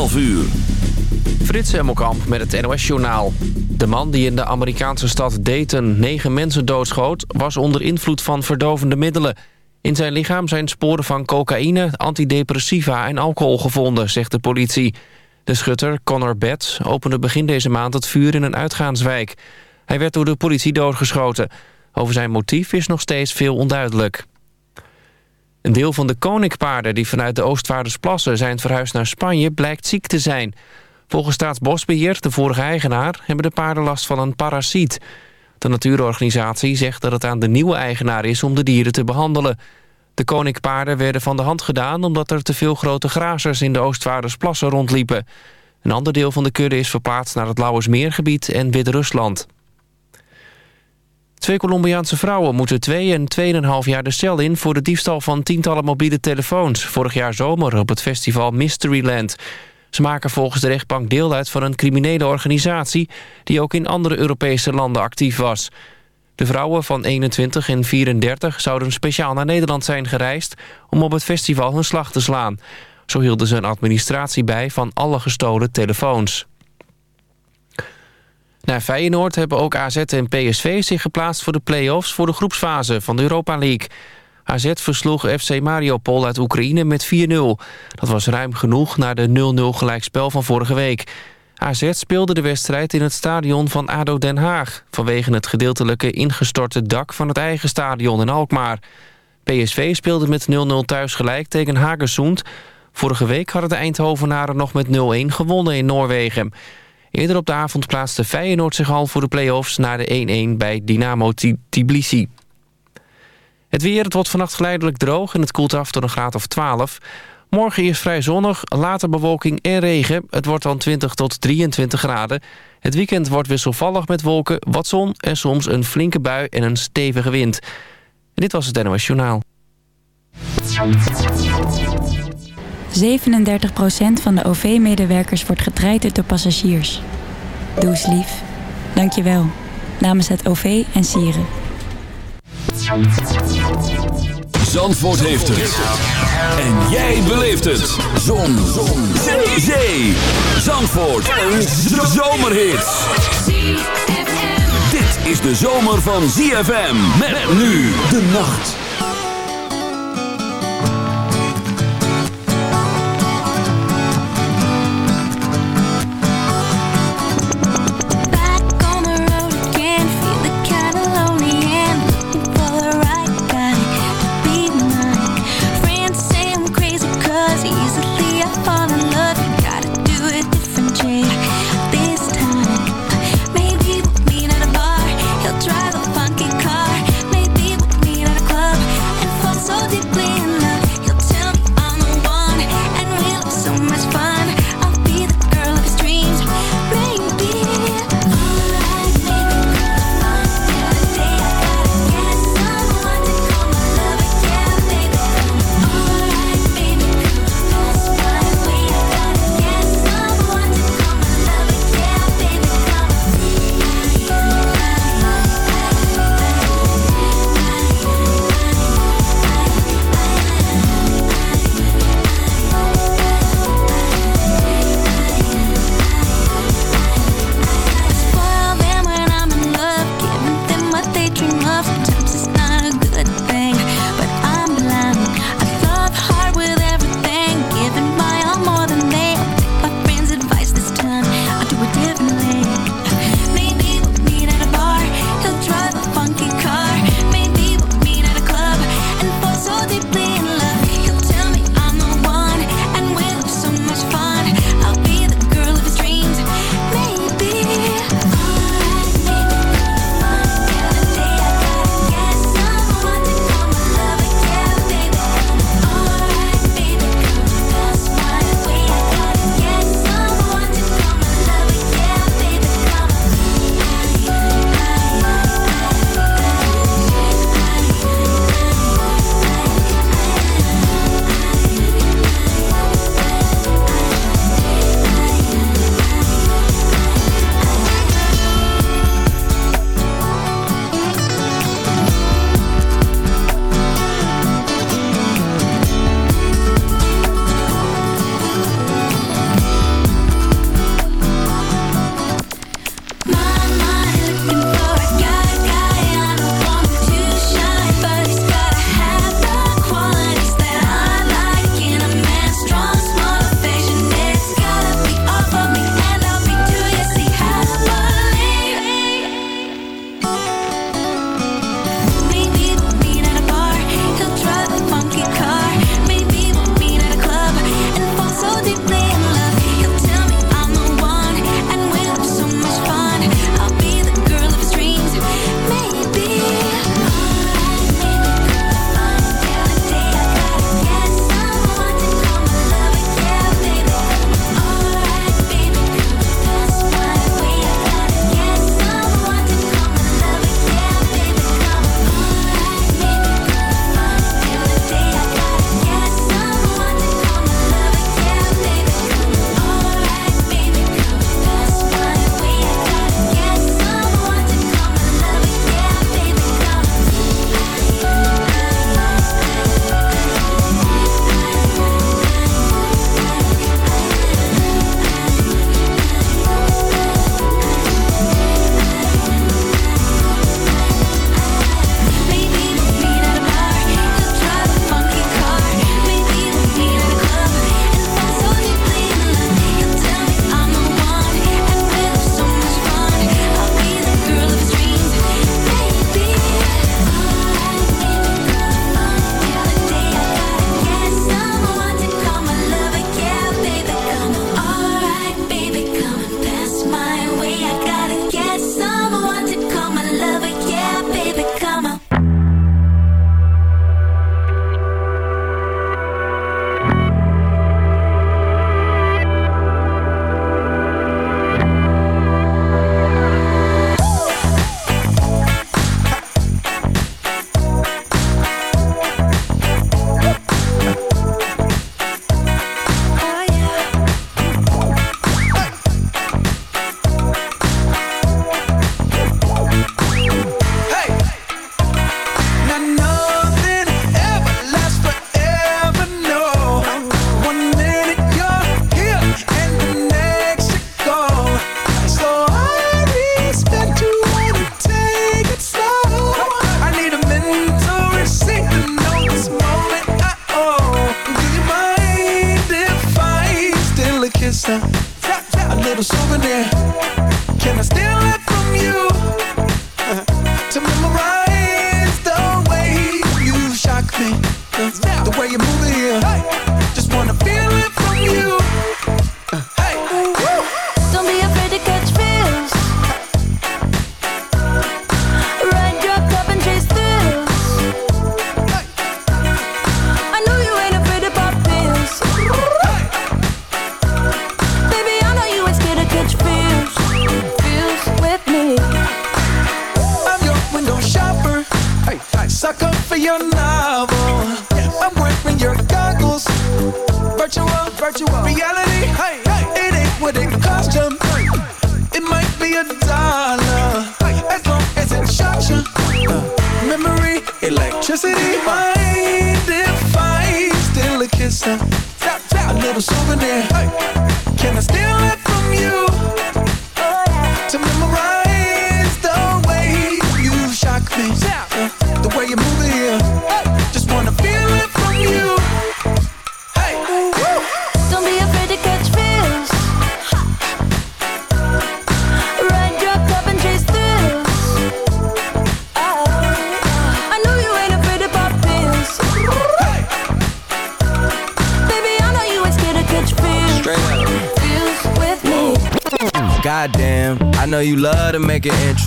12 uur. Frits Hemmelkamp met het NOS-journaal. De man die in de Amerikaanse stad Dayton negen mensen doodschoot... was onder invloed van verdovende middelen. In zijn lichaam zijn sporen van cocaïne, antidepressiva en alcohol gevonden, zegt de politie. De schutter, Connor Betts, opende begin deze maand het vuur in een uitgaanswijk. Hij werd door de politie doodgeschoten. Over zijn motief is nog steeds veel onduidelijk. Een deel van de koninkpaarden die vanuit de Oostvaardersplassen zijn verhuisd naar Spanje blijkt ziek te zijn. Volgens Staatsbosbeheer, de vorige eigenaar, hebben de paarden last van een parasiet. De natuurorganisatie zegt dat het aan de nieuwe eigenaar is om de dieren te behandelen. De koninkpaarden werden van de hand gedaan omdat er te veel grote grazers in de Oostvaardersplassen rondliepen. Een ander deel van de kudde is verplaatst naar het Lauwersmeergebied en Wit-Rusland. Twee Colombiaanse vrouwen moeten twee en 2,5 jaar de cel in... voor de diefstal van tientallen mobiele telefoons... vorig jaar zomer op het festival Mysteryland. Ze maken volgens de rechtbank deel uit van een criminele organisatie... die ook in andere Europese landen actief was. De vrouwen van 21 en 34 zouden speciaal naar Nederland zijn gereisd... om op het festival hun slag te slaan. Zo hielden ze een administratie bij van alle gestolen telefoons. Na Feyenoord hebben ook AZ en PSV zich geplaatst voor de play-offs... voor de groepsfase van de Europa League. AZ versloeg FC Mariupol uit Oekraïne met 4-0. Dat was ruim genoeg na de 0-0 gelijkspel van vorige week. AZ speelde de wedstrijd in het stadion van ADO Den Haag... vanwege het gedeeltelijke ingestorte dak van het eigen stadion in Alkmaar. PSV speelde met 0-0 thuis gelijk tegen Hagersund. Vorige week hadden de Eindhovenaren nog met 0-1 gewonnen in Noorwegen... Eerder op de avond plaatste Feyenoord zich al voor de play-offs... na de 1-1 bij Dynamo Tbilisi. Het weer, het wordt vannacht geleidelijk droog... en het koelt af tot een graad of 12. Morgen is vrij zonnig, later bewolking en regen. Het wordt dan 20 tot 23 graden. Het weekend wordt wisselvallig met wolken, wat zon... en soms een flinke bui en een stevige wind. Dit was het NOS Journaal. 37% van de OV-medewerkers wordt getraind door passagiers. Doe eens lief. Dank je wel. Namens het OV en Sieren. Zandvoort heeft het. En jij beleeft het. Zon. Zon. Zee. Zee. Zandvoort. Een zomerhit. Dit is de zomer van ZFM. Met nu de nacht.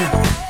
Yeah,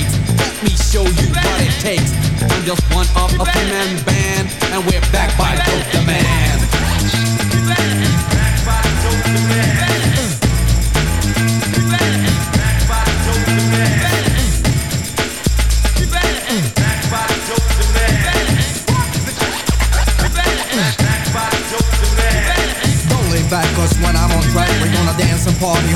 let me show you what it takes. I'm just one of a two-man band, and we're backed by Dope Demand. Back by Dope Demand. back Cause when I'm on track We're gonna dance and party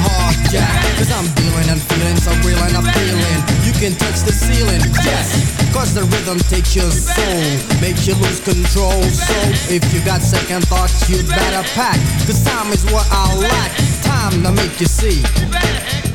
Cause I'm dealing and feeling so real and appealing. You can touch the ceiling, yes. Cause the rhythm takes your soul Makes you lose control. So if you got second thoughts You'd better pack Cause time is what I lack. Time to make you see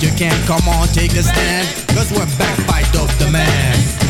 You can, come on, take a stand. Cause we're back by Dope Demand.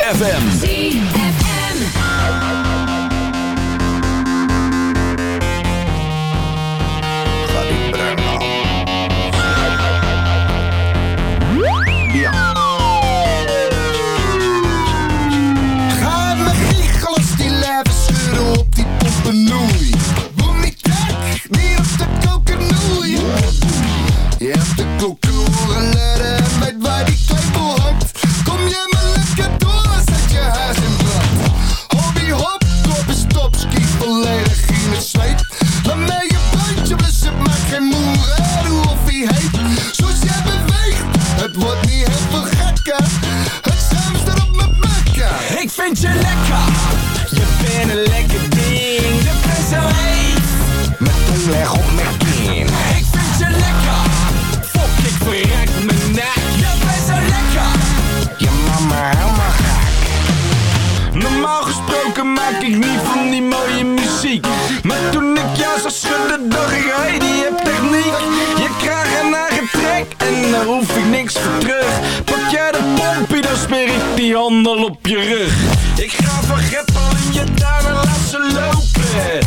FM. die handen op je rug. Ik ga vergeppel in je daar en laat ze lopen.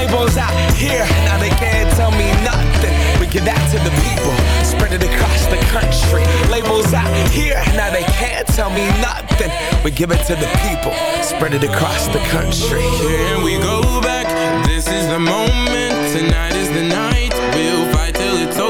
Labels out here, now they can't tell me nothing. We give that to the people, spread it across the country. Labels out here, now they can't tell me nothing. We give it to the people, spread it across the country. Here we go back. This is the moment. Tonight is the night. We'll fight till it's over.